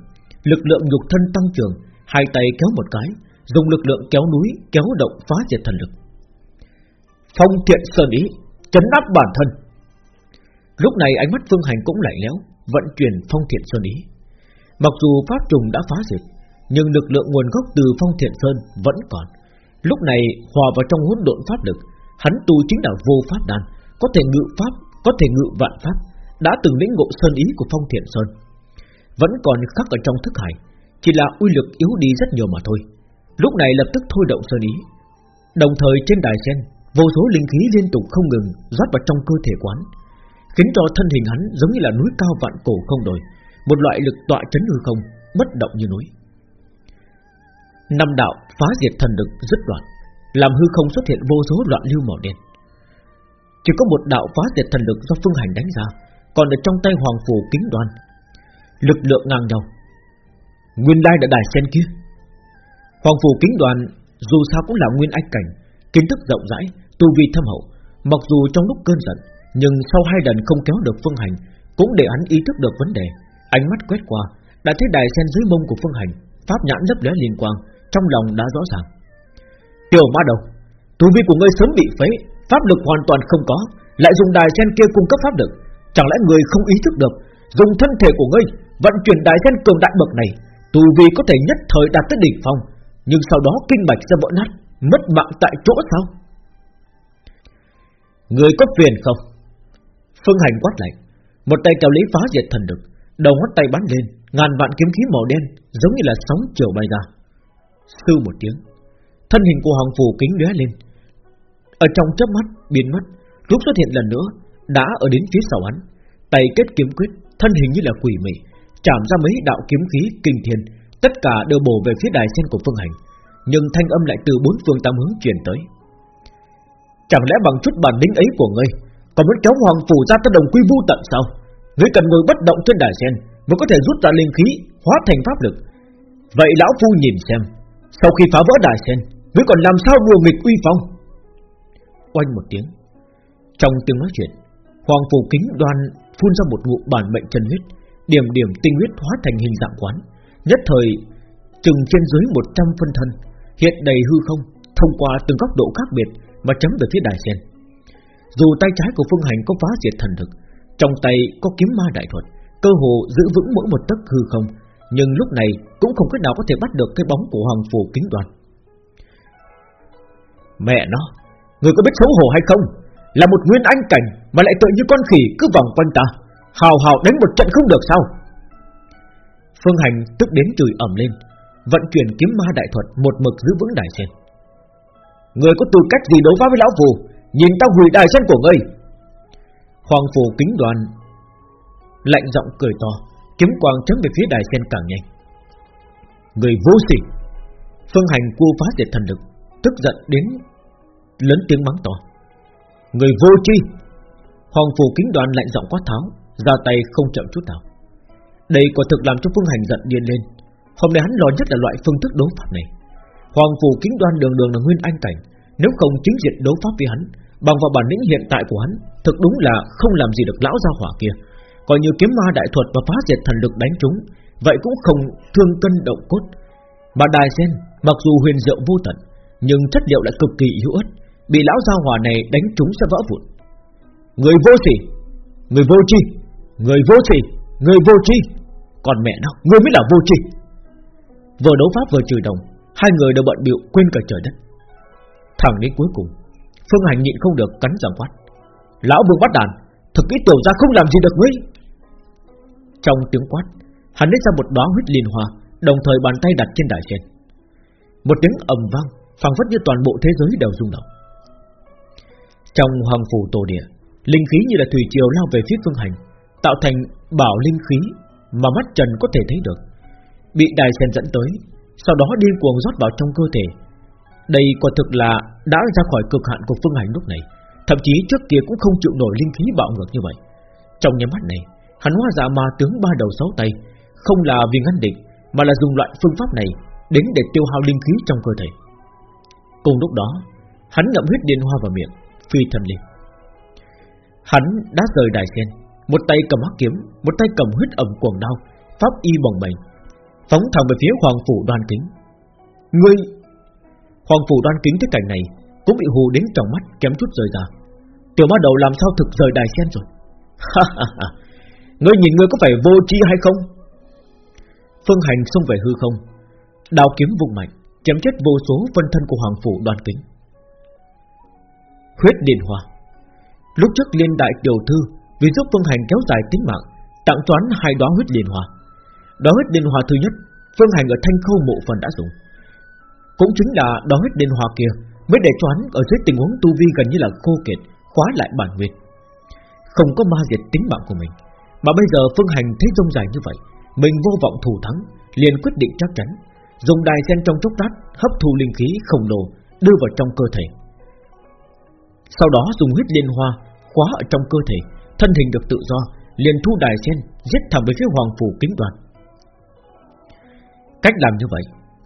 Lực lượng nhục thân tăng trưởng, hai tay kéo một cái, dùng lực lượng kéo núi, kéo động phá diệt thần lực. Phong thiện sơn ý, chấn áp bản thân. Lúc này ánh mắt phương hành cũng lạnh lẽo, vận chuyển phong thiện sơn ý. Mặc dù pháp trùng đã phá diệt, nhưng lực lượng nguồn gốc từ phong thiện sơn vẫn còn. Lúc này hòa vào trong hỗn độn pháp lực, hắn tu chính là vô pháp đan, có thể ngự pháp, có thể ngự vạn pháp, đã từng lĩnh ngộ sơn ý của phong thiện sơn, vẫn còn khắc ở trong thức hải, chỉ là uy lực yếu đi rất nhiều mà thôi. Lúc này lập tức thôi động sơn ý, đồng thời trên đài sen vô số linh khí liên tục không ngừng rót vào trong cơ thể quán, khiến cho thân hình hắn giống như là núi cao vạn cổ không đổi, một loại lực tọa chấn hư không, bất động như núi. Năm đạo phá diệt thần lực rất loạn, làm hư không xuất hiện vô số loạn lưu màu đen. Chỉ có một đạo phá diệt thần lực do phương hành đánh ra, còn ở trong tay hoàng phủ kính đoan, lực lượng ngang đầu. Nguyên lai đã đài sen kia. Hoàng phủ kính đoàn dù sao cũng là nguyên anh cảnh, kiến thức rộng rãi, tu vi thâm hậu. Mặc dù trong lúc cơn giận, nhưng sau hai lần không kéo được phương hành, cũng để hắn ý thức được vấn đề. Ánh mắt quét qua, đã thấy đài sen dưới mông của phương hành, pháp nhãn lấp lóe liên quang, trong lòng đã rõ ràng. Tiểu ma đầu, tu vi của ngươi sớm bị phế, pháp lực hoàn toàn không có, lại dùng đài sen kia cung cấp pháp lực, chẳng lẽ người không ý thức được, dùng thân thể của ngươi vận chuyển đài sen cường đại bậc này, tu vi có thể nhất thời đạt tới đỉnh phong, nhưng sau đó kinh mạch sẽ vỡ nát, mất mạng tại chỗ sao? Người có phiền không? Phương Hành quát lạnh, một tay kéo lấy phá diệt thần lực, đầu ngón tay bắn lên, ngàn vạn kiếm khí màu đen giống như là sóng chiều bay ra. Sư một tiếng, thân hình của Hoàng Phù kính lóe lên, ở trong chớp mắt biến mất, lúc xuất hiện lần nữa đã ở đến phía sau hắn, tay kết kiếm quyết, thân hình như là quỷ mị, chạm ra mấy đạo kiếm khí kinh thiên, tất cả đều bổ về phía đài sen của Phương Hành, nhưng thanh âm lại từ bốn phương tám hướng truyền tới. Chẳng lẽ bằng chút bản lĩnh ấy của ngươi, còn muốn kéo hoàng phủ ra tới đồng quy vu tận sao? Ngươi cần ngồi bất động trên đài sen mới có thể rút ra linh khí, hóa thành pháp lực. Vậy lão phu nhìn xem, sau khi phá vỡ đài sen, ngươi còn làm sao đùa nghịch uy phong? Oanh một tiếng, trong tiếng nói chuyện, hoàng phủ kính đoan phun ra một ngụm bản mệnh chân huyết, điểm điểm tinh huyết hóa thành hình dạng quán, nhất thời chừng trên dưới 100 phân thân, hiện đầy hư không, thông qua từng góc độ khác biệt mà chấm về phía đài sen. Dù tay trái của Phương Hành có phá diệt thần thực, trong tay có kiếm ma đại thuật, cơ hồ giữ vững mỗi một tấc hư không, nhưng lúc này cũng không cách nào có thể bắt được cái bóng của Hoàng Phủ Kính Đoàn. Mẹ nó, người có biết xấu hổ hay không? Là một nguyên anh cảnh mà lại tự như con khỉ cứ vòng quanh ta, hào hào đánh một trận không được sao? Phương Hành tức đến chửi ẩm lên, vận chuyển kiếm ma đại thuật một mực giữ vững đài sen. Người có tư cách gì đấu phá với lão phù Nhìn tao hủy đài sen của ngươi Hoàng phù kính đoàn Lạnh giọng cười to Kiếm quang chấm về phía đài sen càng nhanh. Người vô sỉ, Phương hành cua phá diệt thần lực, Tức giận đến Lớn tiếng mắng to. Người vô chi Hoàng phù kính đoàn lạnh giọng quát tháo, ra tay không chậm chút nào. Đây quả thực làm cho Phương Hành giận điên lên. Hôm nay hắn lo nhất là loại phương thức đấu pháp này. Hoàng phủ kính đoan đường đường là nguyên anh cảnh, Nếu không chính diện đấu pháp với hắn, Bằng vào bản lĩnh hiện tại của hắn, Thực đúng là không làm gì được lão gia hỏa kia. Coi như kiếm ma đại thuật và phá diệt thần lực đánh chúng, Vậy cũng không thương cân động cốt. Mà đài sen, Mặc dù huyền diệu vô tận, Nhưng chất liệu lại cực kỳ yếu ớt Bị lão gia hỏa này đánh chúng sẽ vỡ vụn. Người vô sỉ, Người vô chi Người vô sỉ, Người vô chi Còn mẹ nó Người mới là vô chi Vừa đấu pháp vừa trừ đồng, Hai người đều bận biểu quên cả trời đất. Thẳng đến cuối cùng, Phương Hành nhịn không được cắn răng quát. Lão vương bắt đàn, Thực kỹ tiểu ra không làm gì được ngươi. Trong tiếng quát. Hắn lấy ra một đóa huyết liên hoa Đồng thời bàn tay đặt trên đài sen. Một tiếng ầm vang phảng phất như toàn bộ thế giới đều rung động. Trong hoàng phủ tổ địa Linh khí như là thủy triều lao về phía phương hành Tạo thành bảo linh khí Mà mắt trần có thể thấy được. Bị đài sen dẫn tới sau đó điên cuồng rót vào trong cơ thể. Đây quả thực là đã ra khỏi cực hạn của phương hành lúc này, Thậm chí trước kia cũng không chịu nổi linh khí bạo ngược như vậy. Trong nháy mắt này Hắn hóa ra ma tướng ba đầu sáu tay, Không là vì ngăn địch, Mà là dùng loại phương pháp này Đến để tiêu hao linh khí trong cơ thể. Cùng lúc đó, Hắn ngậm huyết điên hoa vào miệng, Phi thần liền. Hắn đã rời đài sen, Một tay cầm hắc kiếm, Một tay cầm huyết ẩm cuồng đao Pháp y bồng bềnh, Phóng thẳng về phía hoàng phủ đoan kính. Ngươi! Hoàng phủ đoan kính thấy cảnh này, Cũng bị hù đến trong mắt, kém chút rời ra. Tiểu ma đầu làm sao thực rời đài sen rồi? Ha ha ha. Ngươi nhìn ngươi có phải vô tri hay không? Phương hành xông về hư không. Đào kiếm vùng mạnh, Chém chết vô số phân thân của hoàng phủ Đoàn kính. Huyết điền hòa Lúc trước liên đại tiểu thư Vì giúp Phương Hành kéo dài tính mạng, Tặng toán hai đóa huyết liên hòa Đóa huyết liên hòa thứ nhất, Phương Hành ở thanh khâu mộ phần đã dùng. Cũng chính là đóa huyết liên hòa kia Mới để toán ở dưới tình huống tu vi gần như là khô kiệt, Khóa lại bản nguyên. Không có ma diệt tính mạng của mình. Mà bây giờ Phương Hành thấy rông dài như vậy, Mình vô vọng thủ thắng, liền quyết định chắc chắn, Dùng đài sen trong chốc lát, Hấp thu linh khí khổng lồ, Đưa vào trong cơ thể. Sau đó dùng huyết liên hoa Khóa ở trong cơ thể, Thân hình được tự do, liền thu đài sen, Giết thẳng về phía hoàng phủ kính đoàn Cách làm như vậy,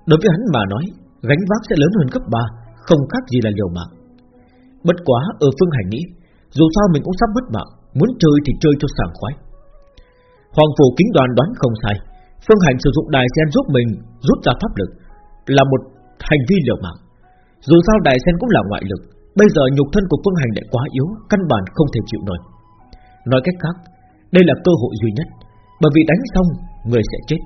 Đối với hắn mà nói, Gánh vác sẽ lớn hơn gấp 3 Không khác gì là liều mạng. Bất quá ở phương hành nghĩ, Dù sao mình cũng sắp mất mạng, Muốn chơi thì chơi cho sảng khoái. Hoàng phủ kính đoàn đoán không sai. Phương hành sử dụng đài sen giúp mình Rút ra pháp lực, Là một hành vi liều mạng. Dù sao đài sen cũng là ngoại lực, Bây giờ nhục thân của phương hành lại quá yếu, Căn bản không thể chịu nổi. Nói cách khác, Đây là cơ hội duy nhất, Bởi vì đánh xong, người sẽ chết.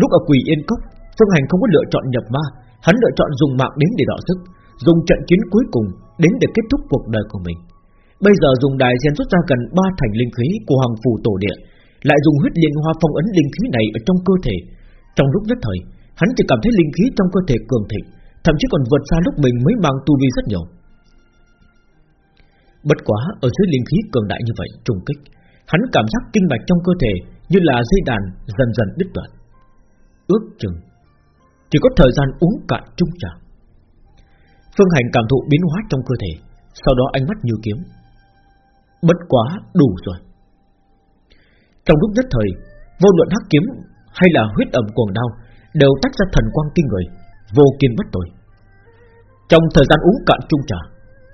Lúc ở quỳ yên cốc, Phương hành không có lựa chọn nhập ma, Hắn lựa chọn dùng mạng đến để đọ sức, Dùng trận chiến cuối cùng đến để kết thúc cuộc đời của mình. Bây giờ dùng đài gen rút ra gần ba thành linh khí của hoàng phủ tổ địa lại dùng huyết liên hoa phong ấn linh khí này ở trong cơ thể. Trong lúc nhất thời, Hắn chỉ cảm thấy linh khí trong cơ thể cường thịnh, Thậm chí còn vượt xa lúc mình mới mang tu vi rất nhiều. Bất quá, ở dưới linh khí cường đại như vậy, trùng kích, Hắn cảm giác kinh mạch trong cơ thể Như là dây đàn dần dần đứt đoạn. Ước chừng, Chỉ có thời gian uống cạn chung trà. Phương Hành cảm thụ biến hóa trong cơ thể, Sau đó ánh mắt như kiếm. Bất quá, đủ rồi. Trong lúc nhất thời, Vô luận hắc kiếm hay là huyết ẩm cuồng đau Đều tách ra thần quang kinh người, Vô kiên bất tội. Trong thời gian uống cạn chung trà,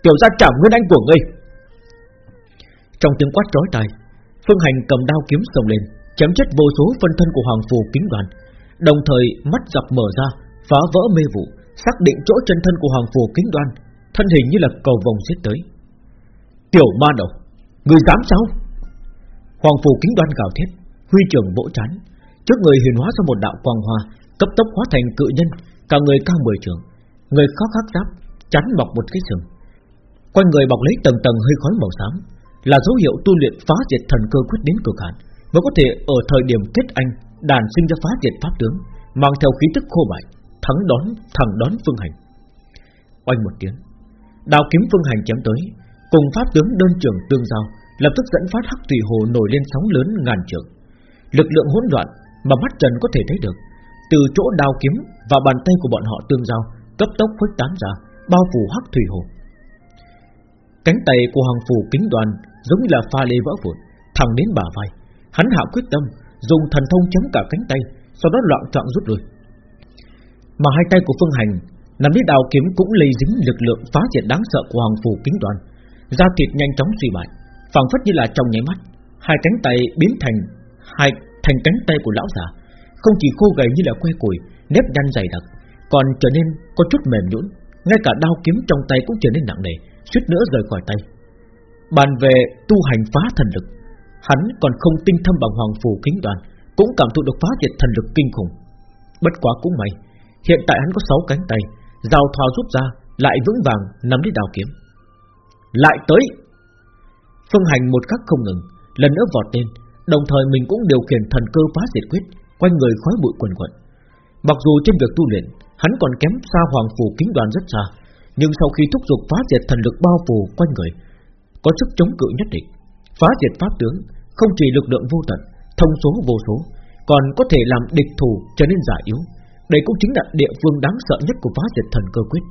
Tiểu ra trả nguyên anh của ngươi. Trong tiếng quát trói tai, Phương Hành cầm đao kiếm sông lên, Chém chết vô số phân thân của Hoàng Phù kính đoàn, Đồng thời mắt dọc mở ra, Phá vỡ mê vụ, Xác định chỗ chân thân của Hoàng Phù kính đoan Thân hình như là cầu vòng giết tới. Tiểu ma đầu Người dám sao? Hoàng Phù kính đoan gào thét Huy trường vỗ chán. Trước người huyền hóa ra một đạo quang hoa Cấp tốc hóa thành cự nhân Cả người cao mười trường. Người khó khắc giáp Chắn bọc một cái sừng. Quanh người bọc lấy tầng tầng hơi khói màu xám Là dấu hiệu tu luyện phá diệt thần cơ quyết đến cực hạn Mới có thể ở thời điểm kết anh Đàn sinh ra phá diệt pháp tướng Mang theo khí tức khô bại Thắng đón, thẳng đón phương hành. Oanh một tiếng đao kiếm phương hành chém tới Cùng pháp tướng đơn trường tương giao Lập tức dẫn phát hắc thủy hồ nổi lên sóng lớn ngàn trượng. Lực lượng hỗn loạn Mà mắt trần có thể thấy được, Từ chỗ đao kiếm và bàn tay của bọn họ tương giao, Cấp tốc khuếch tán ra, Bao phủ hắc thủy hồ. Cánh tay của hoàng phủ kính đoàn Giống như là pha lê vỡ vụn, Thẳng đến bả vai. Hắn hạ quyết tâm, Dùng thần thông chấm cả cánh tay, Sau đó loạn trọng rút lui. Mà hai tay của Phương Hành Nắm lấy đào kiếm cũng lây dính lực lượng phá diệt đáng sợ của hoàng phủ kính đoàn, Da thịt nhanh chóng suy bại phảng phất như là trong nháy mắt Hai cánh tay biến thành Hai thành cánh tay của lão già Không chỉ khô gầy như là que củi Nếp nhăn dày đặc Còn trở nên có chút mềm nhũn Ngay cả đao kiếm trong tay cũng trở nên nặng nề suýt nữa rời khỏi tay. Bàn về tu hành phá thần lực, hắn còn không tinh thâm bằng hoàng phù kính đoàn, cũng cảm thụ được phá diệt thần lực kinh khủng. Bất quá cũng may, hiện tại hắn có sáu cánh tay, dao thoa rút ra, lại vững vàng nắm lấy đao kiếm. Lại tới! Phương hành một khắc không ngừng, lần nữa vọt lên, đồng thời mình cũng điều khiển thần cơ phá diệt quyết, quanh người khói bụi quần quẩn. Mặc dù trên việc tu luyện, hắn còn kém xa hoàng phủ kính đoàn rất xa, nhưng sau khi thúc giục phá diệt thần lực bao phủ quanh người Có sức chống cự nhất định. Phá diệt pháp tướng Không chỉ lực lượng vô tận Thông số vô số Còn có thể làm địch thủ trở nên giả yếu. Đây cũng chính là địa phương đáng sợ nhất của phá diệt thần cơ quyết.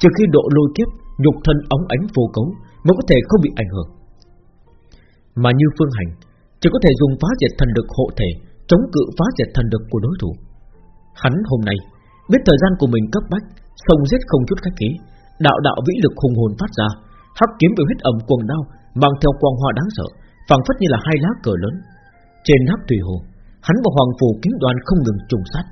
Trừ khi độ lôi kiếp Nhục thân óng ánh vô cấu Mới có thể không bị ảnh hưởng. Mà như Phương Hành, Chỉ có thể dùng phá diệt thần lực hộ thể, Chống cự phá diệt thần lực của đối thủ. Hắn hôm nay Biết thời gian của mình cấp bách, Sông giết không chút khách khí, Đạo đạo vĩ lực hùng hồn phát ra, Hắc kiếm với huyết ẩm cuồng đao, Mang theo quang hoa đáng sợ, phảng phất như là hai lá cờ lớn. Trên hắc thủy hồ, Hắn và Hoàng Phù kiếm đoàn không ngừng trùng sát.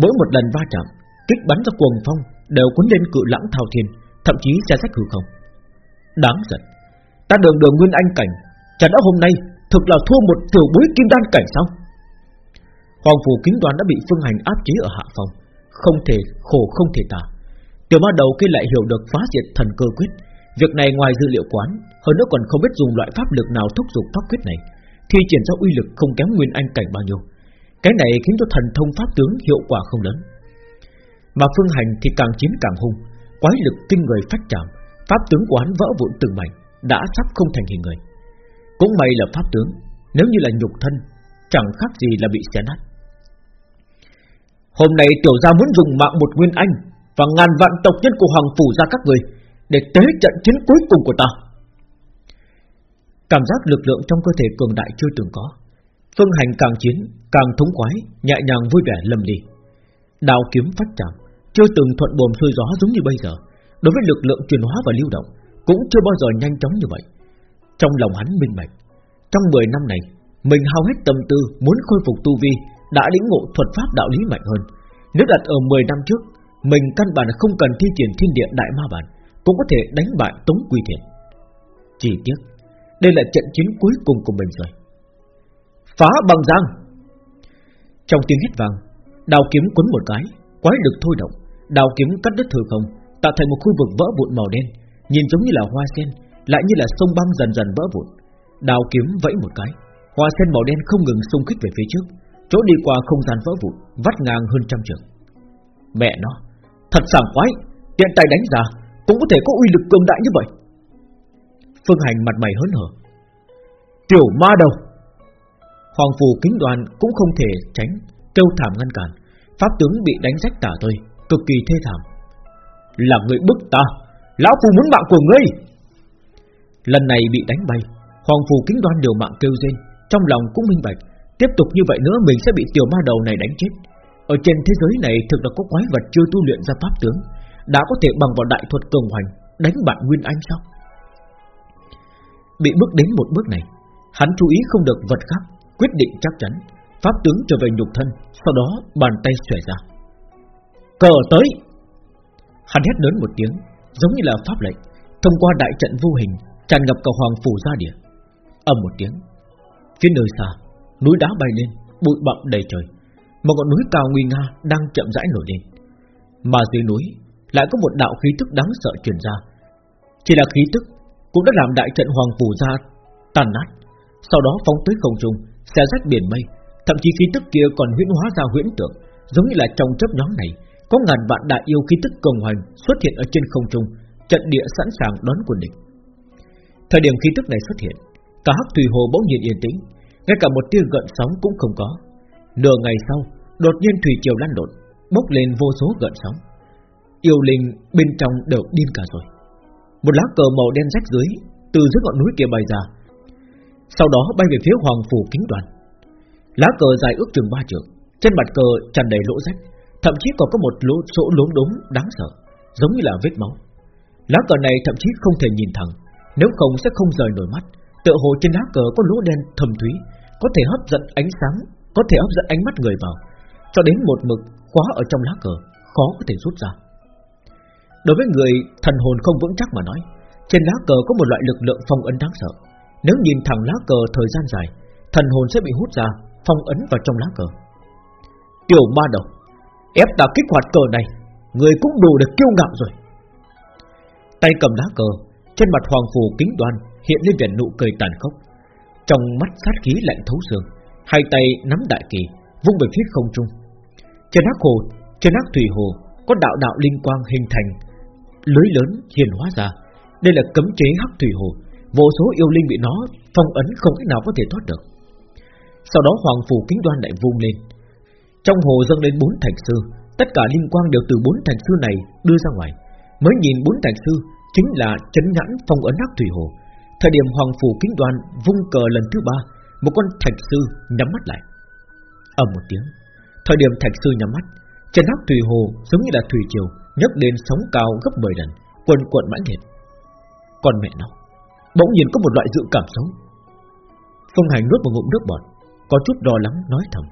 Mỗi một lần va chạm, Kích bắn ra cuồng phong Đều cuốn lên cự lãng thao thiên, Thậm chí xe sách hư không. Đáng giận, Ta đường đường nguyên anh cảnh Chả đã hôm nay Thực là thua một tiểu bối kim đan cảnh sao? Hoàng phủ kính đoàn đã bị phương hành áp chế ở hạ phòng. Không thể khổ, không thể tả Tiểu ma đầu kia lại hiểu được phá diệt thần cơ quyết. Việc này ngoài dữ liệu quán, Hơn nữa còn không biết dùng loại pháp lực nào thúc giục pháp quyết này. Thi triển ra uy lực không kém nguyên anh cảnh bao nhiêu. Cái này khiến cho thần thông pháp tướng hiệu quả không lớn. Mà phương hành thì càng chiến càng hung. Quái lực kinh người phát trạm Pháp tướng quán vỡ vụn từng mảnh, Đã sắp không thành hình người. Cũng may là pháp tướng, Nếu như là nhục thân, Chẳng khác gì là bị xé nát. Hôm nay tiểu gia muốn dùng mạng một nguyên anh Và ngàn vạn tộc nhân của Hoàng Phủ ra các người Để tế trận chiến cuối cùng của ta. Cảm giác lực lượng trong cơ thể cường đại chưa từng có, Phương hành càng chiến, Càng thống khoái, Nhẹ nhàng vui vẻ lầm đi Đào kiếm phát trạm Chưa từng thuận buồm xuôi gió giống như bây giờ, Đối với lực lượng truyền hóa và lưu động, Cũng chưa bao giờ nhanh chóng như vậy. Trong lòng hắn minh bạch Trong 10 năm này Mình hao hết tâm tư muốn khôi phục tu vi Đã lĩnh ngộ thuật pháp đạo lý mạnh hơn. Nếu đặt ở 10 năm trước Mình căn bản không cần thi triển thiên địa đại ma bản Cũng có thể đánh bại Tống Quy Thiện Chỉ tiếc Đây là trận chiến cuối cùng của mình rồi. Phá bằng giang! Trong tiếng hét vàng, Đào kiếm quấn một cái Quái lực thôi động Đào kiếm cắt đứt thừa không tạo thành một khu vực vỡ vụn màu đen, nhìn giống như là hoa sen, lại như là sông băng dần dần vỡ vụn. Đào kiếm vẫy một cái, hoa sen màu đen không ngừng xung kích về phía trước, chỗ đi qua không gian vỡ vụn, vắt ngang hơn trăm trượng. Mẹ nó, thật sảng khoái, tiện tay đánh ra cũng có thể có uy lực cường đại như vậy. Phương Hành mặt mày hớn hở. Tiểu ma đầu. Hoàng phù kính đoàn cũng không thể tránh, kêu thảm ngăn cản. Pháp tướng bị đánh rách tả tơi, cực kỳ thê thảm. Là người bức ta Lão phù muốn mạng của ngươi Lần này bị đánh bay, Hoàng phù kính đoan điều mạng kêu rên, Trong lòng cũng minh bạch, Tiếp tục như vậy nữa mình sẽ bị tiểu ma đầu này đánh chết. Ở trên thế giới này thực là có quái vật chưa tu luyện ra pháp tướng, Đã có thể bằng vào đại thuật cường hoành, Đánh bạn Nguyên Anh sao? Bị bước đến một bước này, Hắn chú ý không được vật khác, Quyết định chắc chắn, Pháp tướng trở về nhục thân, Sau đó bàn tay xòe ra. Cờ tới! Hắn hét lớn một tiếng, Giống như là pháp lệnh, Thông qua đại trận vô hình Tràn ngập cả hoàng phủ ra địa. Ầm một tiếng Phía nơi xa Núi đá bay lên Bụi bặm đầy trời. Một ngọn núi cao nguy nga Đang chậm rãi nổi lên. Mà dưới núi Lại có một đạo khí tức đáng sợ truyền ra. Chỉ là khí tức Cũng đã làm đại trận hoàng phủ ra Tàn nát Sau đó phóng tới không trung xé rách biển mây. Thậm chí khí tức kia còn huyễn hóa ra huyễn tượng Giống như là trong chớp nhóm này có ngàn vạn đại yêu khí tức cường hoành xuất hiện ở trên không trung, trận địa sẵn sàng đón quân địch. Thời điểm khí tức này xuất hiện, cả hắc thủy hồ bỗng nhiên yên tĩnh, ngay cả một tia gợn sóng cũng không có. Nửa ngày sau, đột nhiên thủy triều lan lộn, bốc lên vô số gợn sóng. Yêu linh bên trong đều điên cả rồi. Một lá cờ màu đen rách dưới từ dưới ngọn núi kia bay ra, sau đó bay về phía hoàng phủ kính đoàn. Lá cờ dài ước chừng ba trượng, trên mặt cờ tràn đầy lỗ rách, Thậm chí còn có một lỗ chỗ lốm đốm đáng sợ Giống như là vết máu Lá cờ này thậm chí không thể nhìn thẳng nếu không sẽ không rời nổi mắt. Tựa hồ trên lá cờ có lỗ đen thầm thúy, Có thể hấp dẫn ánh sáng, Có thể hấp dẫn ánh mắt người vào. Cho đến một mực khóa ở trong lá cờ, Khó có thể rút ra. Đối với người thần hồn không vững chắc mà nói, Trên lá cờ có một loại lực lượng phong ấn đáng sợ. Nếu nhìn thẳng lá cờ thời gian dài, Thần hồn sẽ bị hút ra, Phong ấn vào trong lá cờ. Tiểu ma đầu, Ép ta kích hoạt cờ này, Người cũng đủ được kiêu ngạo rồi. Tay cầm lá cờ trên mặt hoàng phù kính đoan Hiện lên vẻ nụ cười tàn khốc. Trong mắt sát khí lạnh thấu xương, Hai tay nắm đại kỳ, Vung về phía không trung. Trên hắc hồ, Trên hắc thủy hồ, Có đạo đạo linh quang hình thành, Lưới lớn hiền hóa ra. Đây là cấm chế hắc thủy hồ, Vô số yêu linh bị nó phong ấn không cách nào có thể thoát được. Sau đó hoàng phù kính đoan lại vung lên. Trong hồ dâng lên bốn thành sư, Tất cả linh quang đều từ bốn thành sư này đưa ra ngoài. Mới nhìn bốn thành sư chính là chấn nhãn phong ấn hắc thủy hồ. Thời điểm hoàng phủ kính đoàn vung cờ lần thứ ba, một con thạch sư nhắm mắt lại. ầm một tiếng, thời điểm thạch sư nhắm mắt, chân hắc thủy hồ giống như là thủy triều nhấc lên sóng cao gấp 10 lần, quần cuộn mãnh liệt. Còn mẹ nó, bỗng nhiên có một loại dự cảm xấu. Phương Hành nuốt một ngụm nước bọt, có chút lo lắng nói thầm.